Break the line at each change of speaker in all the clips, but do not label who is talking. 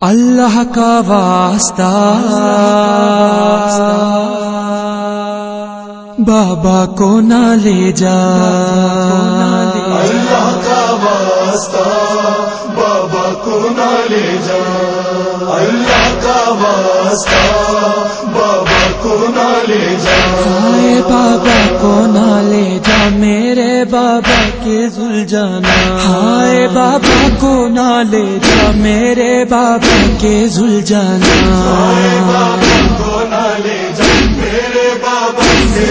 اللہ کا واسطہ۔ بابا کو نہ لے جا۔
اللہ کا واسطہ بابا کو نہ لے جا۔ اللہ کا واسطہ بابا کو نہ لے جا۔
بابا کو نہ لے جا۔ میرے بابا کے زل جانا ہائے بابا کو نہ لے جا میرے بابا کے زل جانا
بابا کو نہ لے جا میرے بابا کے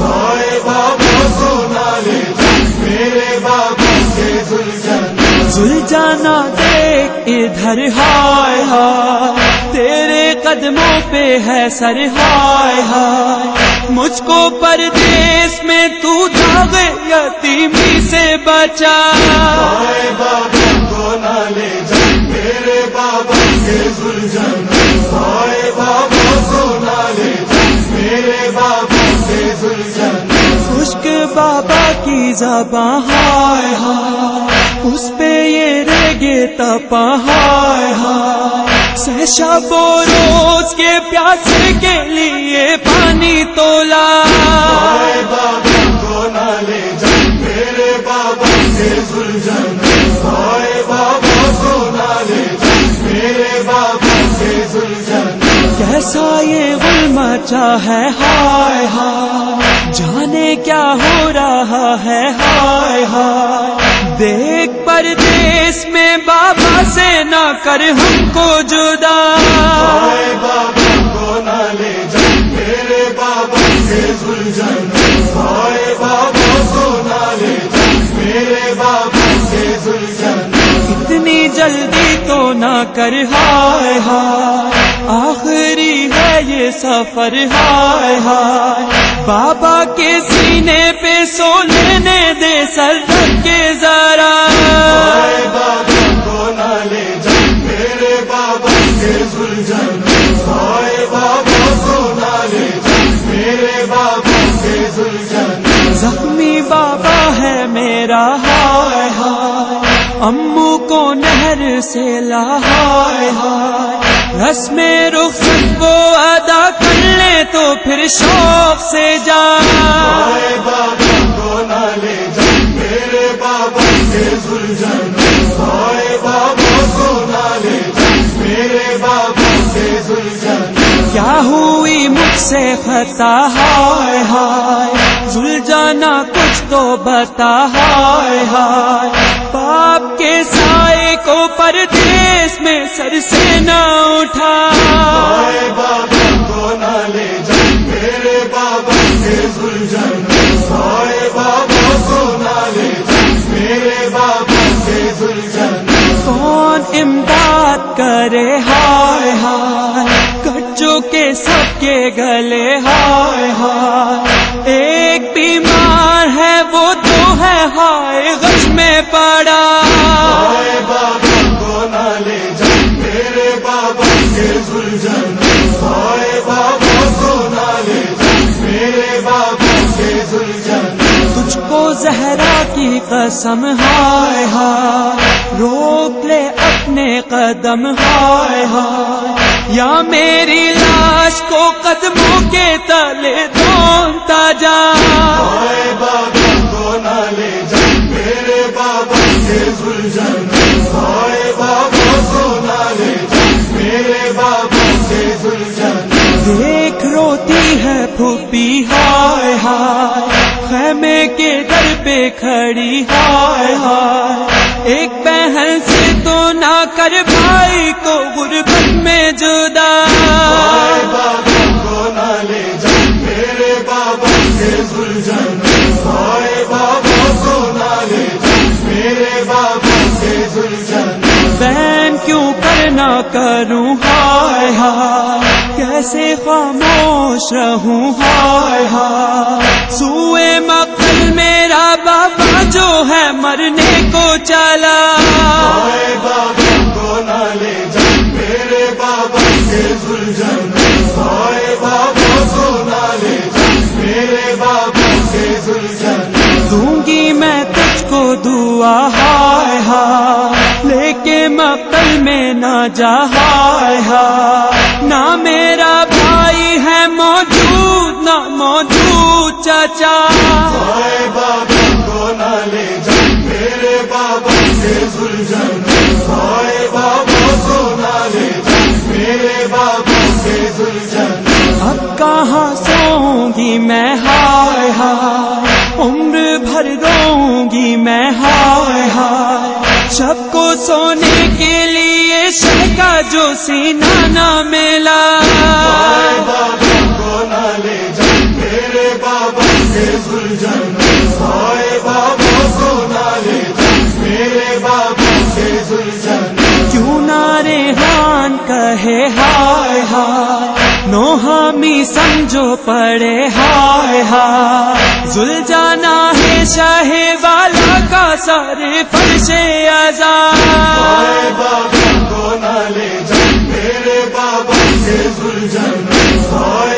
ہائے بابا کو نہ لے جا میرے بابا کے سلجھن
زل جانا دیکھ ادھر ہائے ہائے تیرے قدموں پہ ہے سر ہائے ہائے۔ مجھ کو پردیس میں تو داغ یتیمی سے بچا۔
بابا کو نہ لے جا۔ میرے بابا کے سلجھن ہائے بابا کو نہ لے جا۔ میرے بابا کے سلجھن
خشک بابا کی زباں ہائے ہائے اس پہ یہ رگے تپا ہائے ہائے سہشا بو روز کے پیاسے کے لیے پانی تولا۔ کیسا یہ غل مچا ہے؟ ہائے ہائے۔ جانے کیا ہو رہا ہے؟ ہائے ہائے۔ دیکھ پردیس میں بابا سے نہ کر ہم کو جدا۔
بابا کو نہ لے جا میرے بابا بابا کو نہ لے جا میرے بابا
اتنی جلدی تو نہ کر ہائے ہائے۔ آخری ہے یہ سفر ہائے ہائے۔ بابا کے سینے پہ سو لینے دے سر کے ذرا۔ میرا ہائے ہائے امو کو نہر سے لا ہائے ہائے۔ رسم رخصت وہ ادا کر لے تو پھر شوق سے جا۔
کو میرے بابا بابا کو میرے بابا
کیا ہوئی مجھ سے خطا؟ ہائے ہائے۔ زل جانا کچھ تو بتا۔ ہائے ہائے۔ باپ کے سائے کو پردیس میں سر سے نہ اٹھا۔
بابا کو نہ لے جا۔ میرے بابا کے سلجھن ہائے بابا کو نہ لے جا۔ میرے بابا کے سلجھن
کون امداد کرے؟ ہائے ہائے۔ سب کے گلے ہائے ہائے۔ ایک بیمار ہے وہ تو ہے ہائے، غش میں پڑا۔
کو
زہرا کی قسم ہائے ہائے روک لے اپنے قدم ہائے ہائے۔ یا میری لاش کو قدموں کے تلے دھونتا جا۔
بابا کو نہ لے جا میرے بابا بابا کو نہ لے جا میرے بابا سلجھن
دیکھ روتی ہے پھوپی کھڑی ہائے ہائے۔ ایک بہن سے تو نہ کر بھائی کو غربت میں جدا۔
کو نہ لے جا میرے بابا بابا کو نہ لے جا میرے بابا سلجھن
بہن کیوں کرنا کروں؟ ہائے ہائے۔ کیسے خاموش رہوں؟ ہائے ہائے۔ مرنے کو چلا
بابا کو نہ لے جا میرے بابا کے کو نہ لے جا میرے بابا کے سلجھن
دوں گی میں تجھ کو دعا ہائے ہائے۔ لیکن مقل میں نہ جہائے ہائے نہ میرا بھائی ہے موجود نہ موجود چچا
آئے بابا کو نہ لے جا میرے بابا سے سلجھن آئے بابا کو نہ لے میرے بابا سے سلجھن
اب کہاں سوؤں گی میں؟ ہائے ہائے عمر بھر روں گی میں؟ ہائے ہائے سب کو سونے کے لیے شہ کا جو سینہ نہ ملا
بابا کو نہ لے جا میرے بابا سے سلجھن
نوہامی سمجھو پڑے، ہائے ہائے۔ زل جانا ہے شاہ والا کا سارے فرش آزاد۔
بابا، کو نہ لے جا میرے بابا سے سلجھن آئے